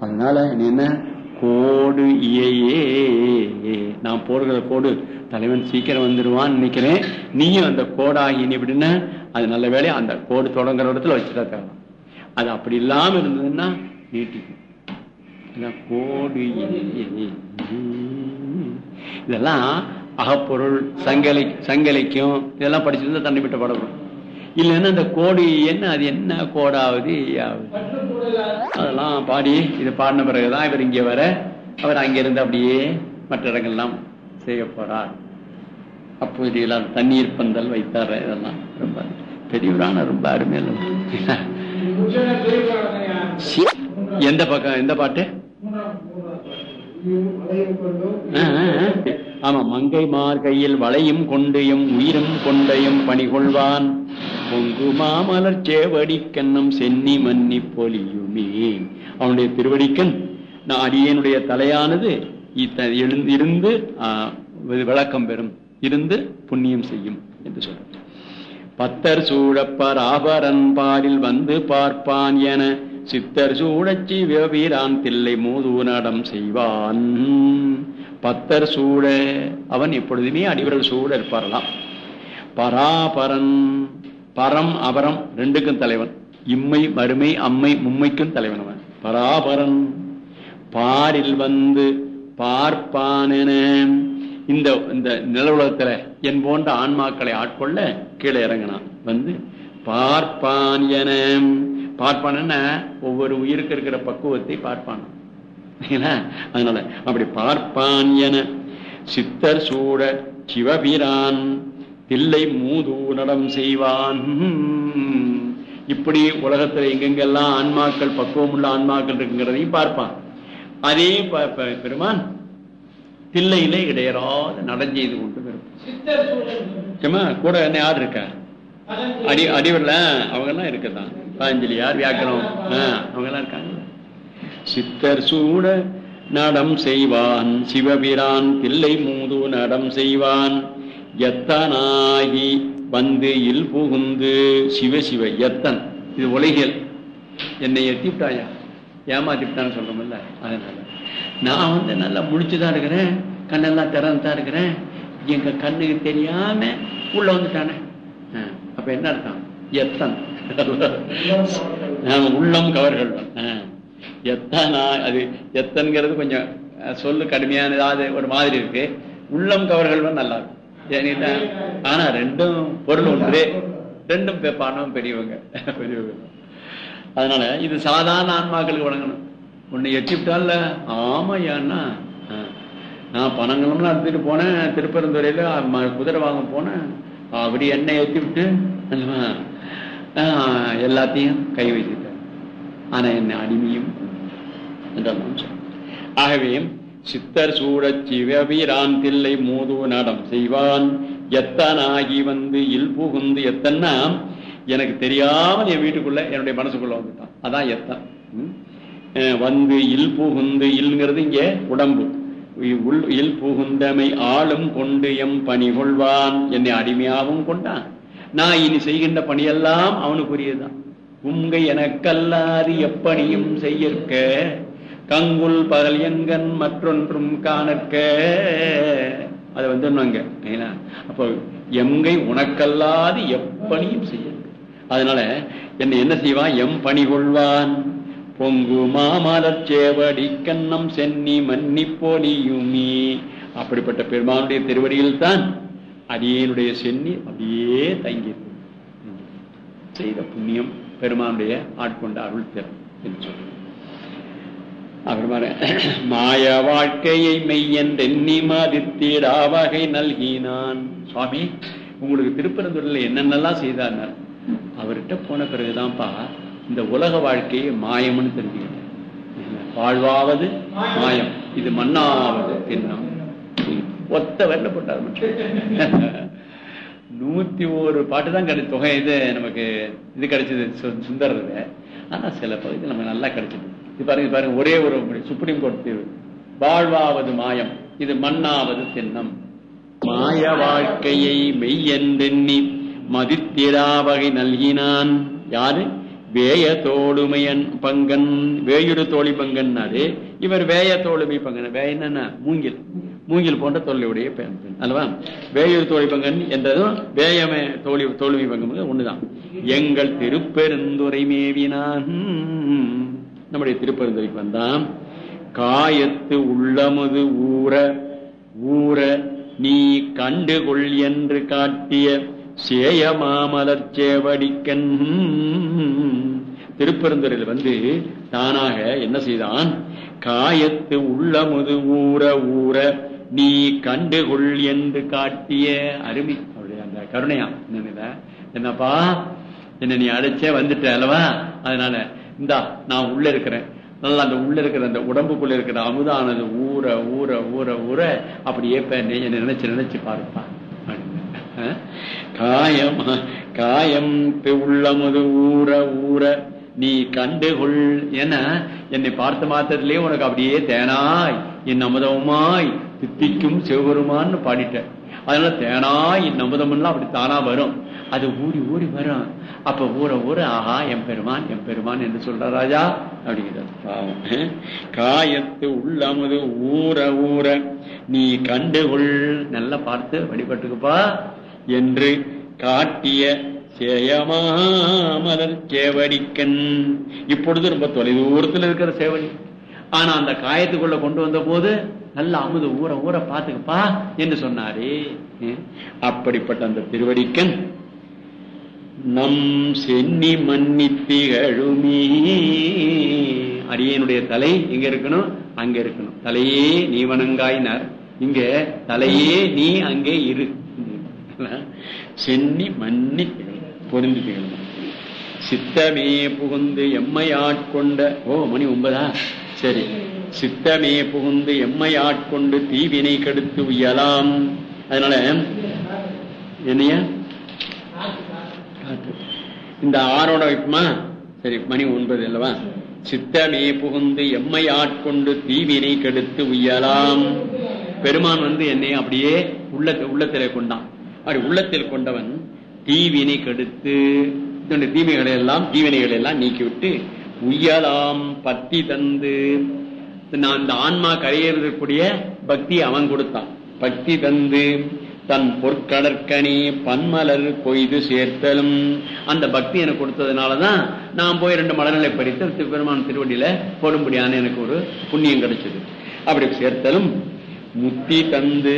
அதனால என்ன? கோடு இயையே. நான் போடுகிற கோடு. தலைவன் சீக்கிரம் வந்துடுவான்னு நினைக்கிறேன். நீயும் அந்த கோடாகி எப்படின்னா அது நல்ல வேலையை அந்த கோடு தொடங்குற இடத்துல வச்சுட்டா தேவை அது அப்படி இல்லாம இருந்ததுன்னா நீட்டிக்கும். கோடு இதெல்லாம் அகப்பொருள் சங்கலை சங்கலைக்கும் இதெல்லாம் படிச்சிருந்தா தண்ணி விட்ட படப்படும் இல்லைன்னா அந்த கோடு என்ன அது என்ன கோடாவது? ஆகுது அதெல்லாம் பாடி இது பாடின பிறகுதான் இவர் இங்கே வர அவர் அங்கிருந்து அப்படியே மற்ற இடங்கள்லாம் செய்ய போறார். அப்போ இதெல்லாம் தண்ணீர் பந்தல் வைத்தார் இதெல்லாம் ரொம்ப பெரியவரான ரொம்ப அருமையில எந்த பக்கம் எந்த பாட்டு? ஆ, ஆமா மங்கை மார்கையில் வளையும் கொண்டையும் உயிரும் கொண்டையும் பணிகொள்வான். பொங்கு மாமலர் சேவடி கண்ணம் சென்னி மன்னி பொலியுமே. அவனுடைய திருவடிக்கண் நான் அடியனுடைய தலையானது இத்த- இருந்து விளக்கம் பெறும். இருந்து புண்ணியம் செய்யும் என்று சொல்றார். பத்தர் சூழப்பர் ஆபரன் பாரில் வந்து பார்ப்பான் என சித்தர் சூழச்சி வீரான் தில்லை மூதூனடம் செய்வான். பத்தர் சூழ அவன் எப்பொழுதுமே அடிவர்கள் சூழ இருப்பாரலாம் பராபரன் பரம் அபரம் ரெண்டுக்கும் தலைவன். இம்மை மறுமை அம்மை மும்மைக்கும் தலைவன் அவன் பராபரன். பாரில் வந்து பார்ப்பானென. இந்த இந்த நில உலகத்துல என் போன்ற ஆன்மாக்களை ஆட்கொள்ள கீழே இறங்கினான். வந்து பார்ப்பான் என. பார்ப்பான் ஒவ்வொரு உயிருக்கு இருக்கிற பக்குவத்தை பார்ப்பான். அதனால அப்படி பார்ப்பான் என. சித்தர் சூட சிவபிரான். தில்லை மூதூனடம் செய்வான். இப்படி உலகத்துல எங்கெங்கெல்லாம் ஆன்மாக்கள் பக்குவம் உள்ள ஆன்மாக்கள் இருக்குங்கிறதையும் பார்ப்பான். அதே ப- ப- பெருமான் தில்லையிலே இடையறாத நடஞ்செய்து கொண்டு வரும். கூட என்ன யார் இருக்கா? அடி அடிவர்ல அவங்க எல்லாம் இருக்கதான் பாஞ்சலியார் வியாக்கரம்? அவங்க எல்லாம் இருக்காங்க சித்தர் சூட நடம் செய்வான். சிவபிரான் தில்லை மூது நடம் செய்வான். எத்தனாகி வந்து இல் புகுந்து சிவ சிவ எத்தன். இது உலகியல். என்னை எத்திவிட்டாயா ஏமாத்திவிட்டான்னு சொல்றோம்ல. அதனால. நான் வந்து நல்லா முடிச்சுதான் இருக்கிறேன். கண்ணெல்லாம் திறந்து தான் இருக்கிறேன். எங்க கண்ணுக்கு தெரியாம உள்ள வந்துட்டானே. ஆ, அப்ப என்ன அர்த்தம்? எத்தன். உள்ளம் கவர்கள். எத்தனா அது எத்தன்கிறது கொஞ்சம் சொல்லு சொல்லு கடுமையானதாவது ஒரு மாதிரி இருக்கு. உள்ளம் கவர்கள் நல்லா இருக்கும். ஏன்னா, ஆனா ரெண்டும் பொருள் ஒன்று. ரெண்டும் பேப்பானவன் பெரியவங்க. பெரியவங்க. அதனால இது சாதாரண ஆன்மாக்களுக்கு வழங்கணும் உன்னை எட்டிவிட்டால ஆமா ஏன்னா நான் பணங்களும் அறுத்துட்டு போனேன். திருப்பரந்துறையில குதிரை வாங்க போனேன். அப்படி எண்ணெய் ஏற்றி விட்டு எல்லாத்தையும் கை வச்சுட்டேன். ஆனா என்ன அடிமையும். ஆகவே சித்தர் சூழச் சிவபிரான் தில்லை மூது நடம் செய்வான். எத்தனாகி வந்து இல் புகுந்து எத்தன்னா எனக்கு தெரியாமல் என் வீட்டுக்குள்ள என்னுடைய மனசுக்குள்ள வந்துட்டான். அதான் எத்தன். ம்? வந்து இல் புகுந்து இல்ங்கிறது இங்க உடம்பு. உள் இல் புகுந்தமை ஆளும் கொண்டு எம் பணி கொள்வான். என்னை அடிமையாகவும் கொண்டான். நான் இனி செய்கின்ற பணியெல்லாம் அவனுக்குரியதுதான். உங்கை எனக்கல்லாது எப்பணியும் செய்யற்க கங்குல் பகல் எங்கன் மற்றொன்றும் காணற்க. அதை வந்துருவாங்க அப்போ எங்கை உனக்கல்லாது எப்பணியும் செய்ய அதனால என்னை என்ன செய்வான்? எம் பணி கொள்வான் பொங்கு மாமலர் சேவடி கண்ணம் சென்னி மன்னி போலியுமி. அப்படிப்பட்ட பெருமானுடைய திருவடியில் தான் அடியனுடைய சென்னி அப்படியே தங்கியிருக்கு செய்த புண்ணியம் பெருமானுடைய ஆட்கொண்ட அருள் திறன் என்று சொல்றேன் அப்புறமா மாய வாழ்க்கையை மெய்யென்றெண்ணி மதித்தீடாவகை நல்கினான். சுவாமி உங்களுக்கு திருப்பரந்துறையில என்னென்னலாம் செய்தார் அவர்கிட்ட போன பிறகுதான்ப்பா இந்த உலக வாழ்க்கையை மாயம்னு தெரிஞ்சுக்கிட்டேன். வாழ்வாவது மாயம் இது மண்ணாவது தின்னம். ஒத்த வரல போட்டார் மட்டும் நூத்தி ஒரு பாட்டு தான் கிடைச்ச தொகை இது நமக்கு இது கிடைச்சது சு- ஆனா சில பகுதி நமக்கு நல்லா கிடைச்சது இது பாருங்க பாருங்க ஒரே ஒரு சுப்ரீம் கோர்ட் தீர்வு. வாழ்வாவது மாயம் இது மண்ணாவது சின்னம். மாய வாழ்க்கையை மெய்யென்றெண்ணி மதித்திடா வகை நல்கினான். யாரு? வேய தோழுமையன் பங்கன் வேயுடு தோழி பங்கன்னாரு. இவர் வேய தோழுமை பங்கன். வேய என்னன்னா? மூங்கில். மூங்கில் போன்ற தொல்லையுடைய பெண் அல்லவா? வேயூர் தோழி பங்கன் என்றதும் வேயமே தோழி தோல்வி பங்கம் ஒண்ணுதான். எங்கள் திருப்பெருந்துரை மேவினான். நம்முடைய திருப்பெருந்துரைக்கு வந்தான். காயத்து உள்ளமுது ஊற ஊற நீ கண்டுகொள் என்று காட்டிய சேயமாமலர் சேவடிக்கன் திருப்பெருந்துறையில் வந்து தானாக என்ன செய்தான்? காயத்து உள்ளமுது ஊற ஊற நீ கண்டுகொள் என்று காட்டிய அருமை. அவருடைய அந்த கருணையா என்னப்பா? என்ன நீ அழைச்சே வந்துட்ட அல்லவா? அதனால இந்தா நான் உள்ள இருக்கிறேன். நல்லா அந்த உள்ள இருக்கிற அந்த உடம்புக்குள்ள இருக்கிற அமுதானது ஊற ஊற ஊற ஊற அப்படியே என்ன நினைச்சு நினைச்சு பாருப்பா. காயம் காயம் உள்ளமுது ஊற ஊற. நீ கண்டுகொள். என என்னை பார்த்த மாத்திரத்திலே உனக்கு அப்படியே தேனாய். என் அமுதமாய் தித்திக்கும் சிவபெருமான்னு பாடிட்ட அதனால தேனாய் என் அமுதம்லாம் அப்படி தானா வரும். அது ஊறி ஊறி வரும். அப்ப ஊற ஊற ஆஹா என் பெருமான் என் பெருமான் என்று சொல்ற ராஜா அப்படிங்கிறார். பாவம். காயத்து உள்ளமுது ஊற ஊற நீ கண்டுகொள் நல்லா பார்த்து வழிபட்டுக்குப்பா. என்று காட்டிய சேயமாமலர் சேவடிக்கன். இப்பொழுது ரொம்ப தொலைதூரத்தில் இருக்கிற சேவடி. ஆனா அந்த காயத்துக்குள்ள கொண்டு வந்த போது நல்ல அமுது ஊற ஊற பாத்துக்கப்பா என்று சொன்னாரே. அப்படிப்பட்ட அந்த திருவடிக்கன் நம் சென்னி மன்னி அரியனுடைய தலை எங்க இருக்கணும்? அங்க இருக்கணும். தலையே நீ வணங்காயினார். இங்க தலையே நீ அங்கே இரு. சென்னி மன்னி பொருந்து திகழும் சித்தமே புகுந்து எம்மை ஆட்கொண்ட ஓ மணி ஒன்பதா? சரி. சித்தமே புகுந்து எம்மை ஆட்கொண்டு தீவினை கெடுத்து உயலாம் அதனால என்னையா? இந்த ஆறோட வைப்புமா? சரி மணி ஒன்பது அல்லவா? சித்தமே புகுந்து எம்மை ஆட்கொண்டு தீவினை கெடுத்து உயலாம் பெருமான் வந்து என்னை அப்படியே உள்ள உள்ளத்திலே கொண்டான். அப்படி உள்ளத்தில் கொண்டவன் தீவினை கெடுத்து தீமைகளை எல்லாம் தீவினைகளை எல்லாம் நீக்கிவிட்டு உயலாம் பத்தி தந்து. நான் இந்த ஆன்மா கரையேறக்கூடிய பக்தி அவன் கொடுத்தான். பக்தி தந்து. தன் பொற்கடற்கனி பன்மலர் கொய்து சேர்த்தலும். அந்த பக்தி எனக்கு கொடுத்ததுனாலதான் நான் போய் ரெண்டு மலர்களை பறித்து பெருமான் திருவண்டியில போடும்படியான எனக்கு ஒரு புண்ணியம் கிடைச்சது. அப்படி சேர்த்தலும். முத்தி தந்து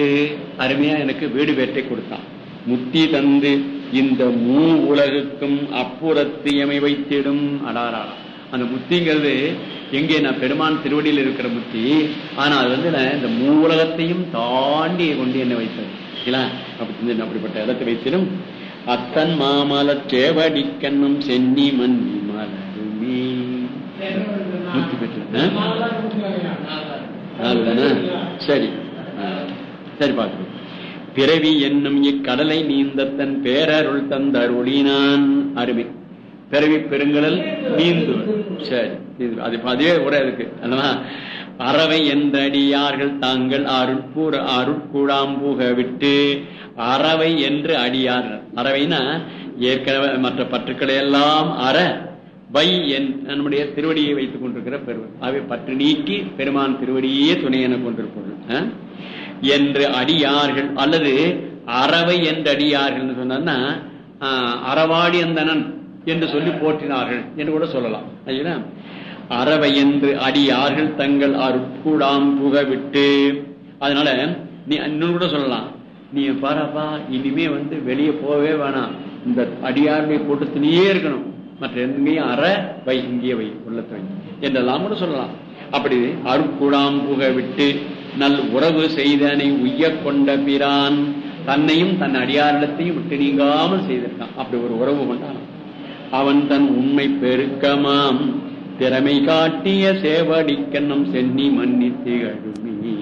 அருமையா எனக்கு வீடு வேட்டை கொடுத்தான். முத்தி தந்து இந்த மூ உலகுக்கும் அப்புறத்து எமை வைத்திடும். அடாரா அந்த முத்திங்கிறது எங்கே? நான் பெருமான் திருவடியில் இருக்கிற முத்தி. ஆனா அது வந்து இந்த மூ உலகத்தையும் தாண்டி கொண்டு என்னை வைத்தது. அப்படி அப்படிப்பட்ட இடத்தை வைத்திடும் அத்தன் மாமல சேவடிக்கண்ணும் சென்னி மன்னி மலருமே. முத்தி பெற்று சரி. சரி பார்க்கணும் பிறவி என்னும் இக்கடலை நீந்த தன் பேரருள் தந்தருளினான். அருமை. பிறவி பெருங்கடல் நீந்து சரி. அது அதே உரை இருக்கு. அல்லவா? அறவை என்றடியார்கள் தாங்கள் அருட்பூர அருட்கூடாம்பூக விட்டு அறவை என்று அடியார்கள். அறவைனா ஏற்கனவே மற்ற பற்றுக்களை எல்லாம் அற வை என் நம்முடைய திருவடியை வைத்துக் கொண்டிருக்கிற பெருவன். அவை பற்று நீக்கி பெருமான் திருவடியே துணை என கொண்டிருப்பது. என்று அடியார்கள் அல்லது அறவை என்று அடியார்கள் சொன்னா அறவாடி அந்தனன் என்று சொல்லி போற்றினார்கள் என்று கூட சொல்லலாம். ஐயா? அறவை என்று அடியார்கள் தங்கள் அருட்கூடாம் புக விட்டு அதனால நீ இன்னும் கூட சொல்லலாம். நீ பாராப்பா இனிமே வந்து வெளியே போகவே வேணாம். இந்த அடியாருடைய கூட்டத்திலேயே இருக்கணும். மற்ற எங்கேயும் அற வை இங்கே வை உள்ளத்தை வை. என்றெல்லாம் கூட சொல்லலாம். அப்படி அருட்கூடாம் புக விட்டு நல் உறவு செய்தனை உய்ய கொண்ட பிரான். தன்னையும் தன் அடியாரிடத்தையும் விட்டு நீங்காமல் செய்திருக்கான். அப்படி ஒரு உறவு கொண்டான். அவன் தன் உண்மை பெருக்கமாம். திறமை காட்டிய சேவடிக்கண்ணம் சென்னி மன்னி திகழுமி.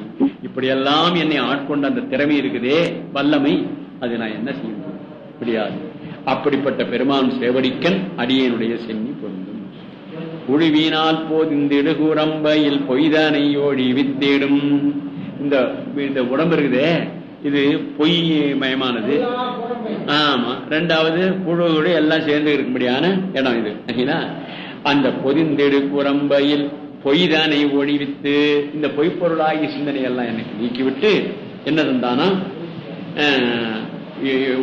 இப்படியெல்லாம் என்னை ஆட்கொண்ட அந்த திறமை இருக்குதே வல்லமை அது நான் என்ன செய்ய முடியாது. அப்படிப்பட்ட பெருமான் சேவடிக்கன் அடியனுடைய சென்னி பொருந்தும். குழுவினால் போதிந்திடுகுரம்பையில் பொய்தானை ஓடி வித்திடும். இந்த இந்த உடம்பு இருக்குதே இது பொய் மயமானது. ஆமா ரெண்டாவது புழுவோடு எல்லாம் சேர்ந்து இருக்கும்படியான இடம் இது. சரிங்களா? அந்த பொதிந்தெடு குரம்பையில் பொய்தானை ஒழிவித்து இந்த பொய்ப்பொருளாகிய சிந்தனை எல்லாம் எனக்கு நீக்கிவிட்டு என்ன தந்தானா?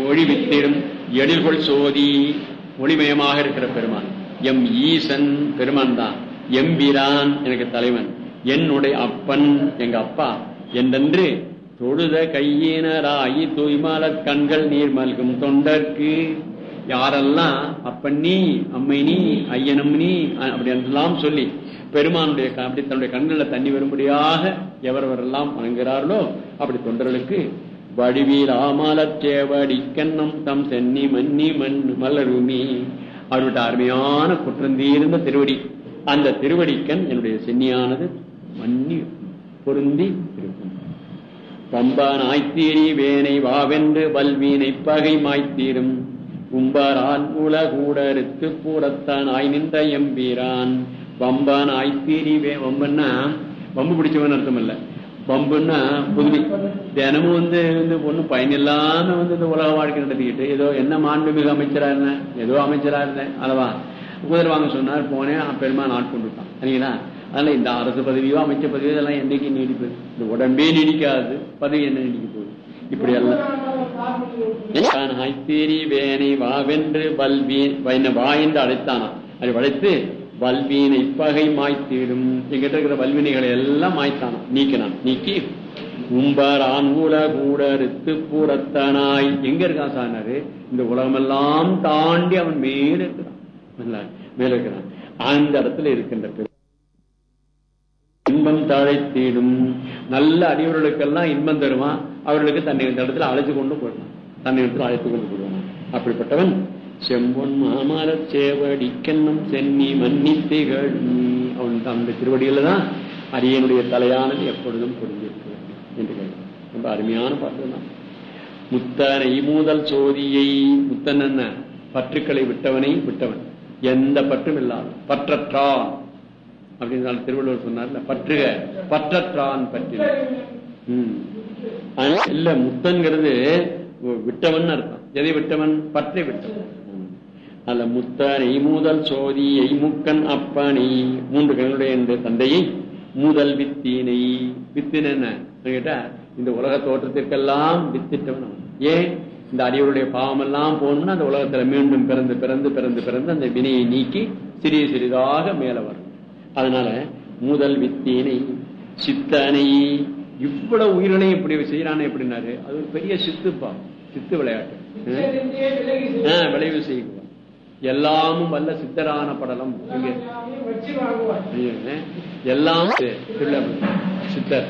ஒழிவித்திடும் எழில்கொள் சோதி ஒளிமயமாக இருக்கிற பெருமான். எம் ஈசன் பெருமான் தான். எம்பிரான் எனக்கு தலைவன். என்னுடைய அப்பன் எங்க அப்பா. என்றென்று தொழுத கையினராயி தூய்மால கண்கள் நீர் மல்கும் தொண்டர்க்கு யாரெல்லாம் அப்பண்ணி அம்மைனி அம்மை நீ நீ அப்படி என்றெல்லாம் சொல்லி பெருமானுடைய அப்படி தன்னுடைய கண்களில் தண்ணி வரும்படியாக எவரவரெல்லாம் வணங்குகிறார்களோ அப்படி தொண்டர்களுக்கு வடிவில் கண்ணம் தம் சென்னி மன்னி மண் மலருமி. அவருடைய அருமையான குற்றந்தீர்ந்த திருவடி. அந்த திருவடிக்கண் என்னுடைய சென்னியானது மன்னி பொருந்தி இருக்கும். பம்பான் ஆய்த்தீரி வேனை வாவென்று வல்வீனை பகை மாய்த்தீரும் கும்பரான் உலகூடருக்கு பூரத்தான் ஆய் நின்ற எம்பீரான் பம்பான் ஆய்த்தீரிவே வம்பன்னா வம்பு பிடிச்சவன் அர்த்தம் இல்ல வம்புன்னா புதுமை தினமும் வந்து வந்து ஒன்றும் பயனில்லாம வந்து இந்த உலக வாழ்க்கை நடத்திக்கிட்டு ஏதோ என்ன மாண்புமிகு அமைச்சரா இருந்தேன் ஏதோ அமைச்சரா இருந்தேன் அல்லவா? குதிரை வாங்க சொன்னார் போனேன் பெருமா நாட்கொண்டுட்டான் சரிங்களா? அதனால இந்த அரசு பதவியோ அமைச்சர் பதவியோ இதெல்லாம் என்னைக்கு நீடிப்பது? இந்த உடம்பே நீடிக்காது பதவி என்ன நீடிக்க போகுது? இப்படி எல்லாம் ஆய்த்தீரி வேனை வாவென்று வல்வீன் வைன வா என்று அழைத்தானா? அதை வளைத்து வல்வீனை பகை மாய்த்திடும். எங்கிட்ட இருக்கிற வல்வினைகளை எல்லாம் மாய்த்தானா? நீக்கினான். நீக்கி உம்பரான் ஆண்குல கூட பூரத்தனாய். எங்க இருக்கான் சானாரு இந்த உலகமெல்லாம் தாண்டி அவன் மேல இருக்கிறான். மேல இருக்கிறான். அந்த இடத்துல இருக்கின்ற இன்பம் தழைத்திடும். நல்ல அடியவர்களுக்கெல்லாம் இன்பம் தருவான். அவர்களுக்கு தன்னை இந்த இடத்துல அழைத்து கொண்டு போயிடலாம். தன்னை இடத்துல அழைத்து கொண்டு போயிடுவான் அப்படிப்பட்டவன் செம்பொன் மாமர சேவடி சென்னி மன்னி திகழ். அவன் அந்த திருவடியில தான் அரியனுடைய தலையானது எப்பொழுதும் பொருந்திருக்கிறது என்று கேட்கிறான். ரொம்ப அருமையான பாட்டு தான் முத்தனை மூதல் சோதியை முத்தன் என்ன? பற்றுக்களை விட்டவனை விட்டவன். எந்த பற்றும் இல்லாத பற்றற்றான். அப்படின்னு திருவள்ளுவர் சொன்னார்ல பற்றுக. பற்றற்றான் பற்றின. இல்ல முத்தன்கிறது விட்டவன் அர்த்தம். எதை விட்டவன்? பற்றை விட்டவன். அல்ல முத்தனை மூதல் சோதியை முக்கன் அப்பனை. மூன்று கண்களுடைய என்ற தந்தையை முதல் வித்தினை. வித்தின் என்ன? கேட்டா இந்த உலக தோற்றத்திற்கெல்லாம் வித்திட்டவன் ஏன்? இந்த அறிவுடைய பாவம் எல்லாம் போகணும்னா அந்த உலகத்துல மீண்டும் பிறந்து பிறந்து பிறந்து பிறந்து அந்த வினையை நீக்கி சிறிய சிறிதாக மேல வரும். அதனால முதல் வித்தினை சித்தனை. இவ்வளவு உயிரினையும் இப்படி செய்யறானே எப்படின்னாரு அது ஒரு பெரிய சித்துப்பா. சித்து விளையாட்டு. விளைவு செய்யுவான் எல்லாமும் வல்ல சித்தரான படலம். எல்லாம் சித்தர்.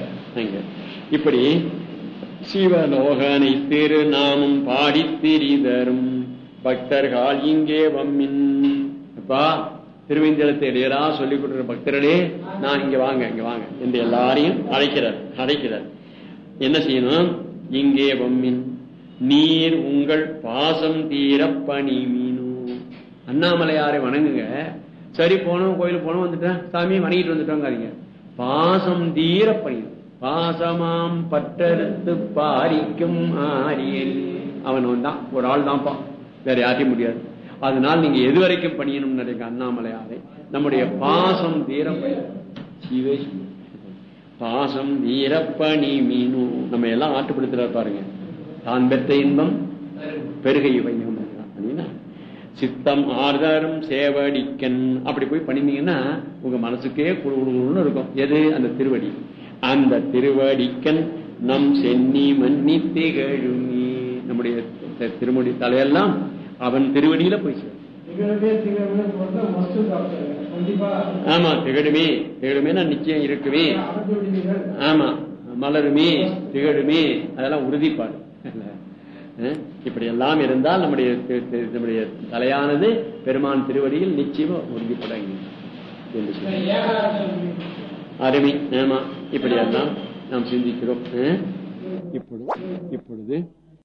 இப்படி சிவலோகனை திருநாமும் பாடித் திரிதரும். பக்தர்கள் இங்கே வம்மின். அப்பா திருவேந்தலத்தை இடையரா சொல்லிக் கொடுக்கிற பக்தர்களே நான் இங்க வாங்க இங்க வாங்க என்று எல்லாரையும் அழைக்கிறார் அழைக்கிறார். என்ன செய்யணும்? இங்கே வம்மின் நீர் உங்கள் பாசம் தீர பணி மீனு. அண்ணாமலையாரை வணங்குங்க. சரி போனோம் கோயிலுக்கு போனோம் வந்துட்டேன். சாமி வணங்கிட்டு வந்துட்டோங்காதீங்க. பாசம் தீர பணி பாசமாம் பற்றறுத்து பாரிக்கும் ஆரியல் அவன் தான் ஒரு ஆள் தான்ப்பா வேற யாரையும் முடியாது. அதனால் நீங்க எது வரைக்கும் பணியணும் நினைக்க அண்ணாமலையாரை நம்முடைய பாசம் தீர சிவே பாசம் நீரப்பணி மீனு. நம்ம எல்லாம் ஆட்டுப்படுத்துறாரு பாருங்க. தான் பெற்ற இன்பம் பெருகை வையம் சித்தம் ஆர்தரும் சேவடிக்கன். அப்படி போய் பண்ணினீங்கன்னா உங்க மனசுக்கே குழுன்னு இருக்கும். எது? அந்த திருவடி. அந்த திருவடிக்கன் நம் சென்னி மன்னி திகழுமி. நம்முடைய திருமொழி திருமுடி தலையெல்லாம் அவன் திருவடியில போய் ஆமா திகழுமே திகழுமே நிச்சயம் இருக்குமே. ஆமா மலருமே திகழுமே. அதெல்லாம் உறுதிப்பாடு. இப்படி எல்லாம் இருந்தால் நம்முடைய நம்முடைய தலையானது பெருமான் திருவடியில் நிச்சயமா உறுதிப்பட அருமை. ஆமா இப்படி எல்லாம் நாம் சிந்திக்கிறோம். இப்பொழுது இப்பொழுது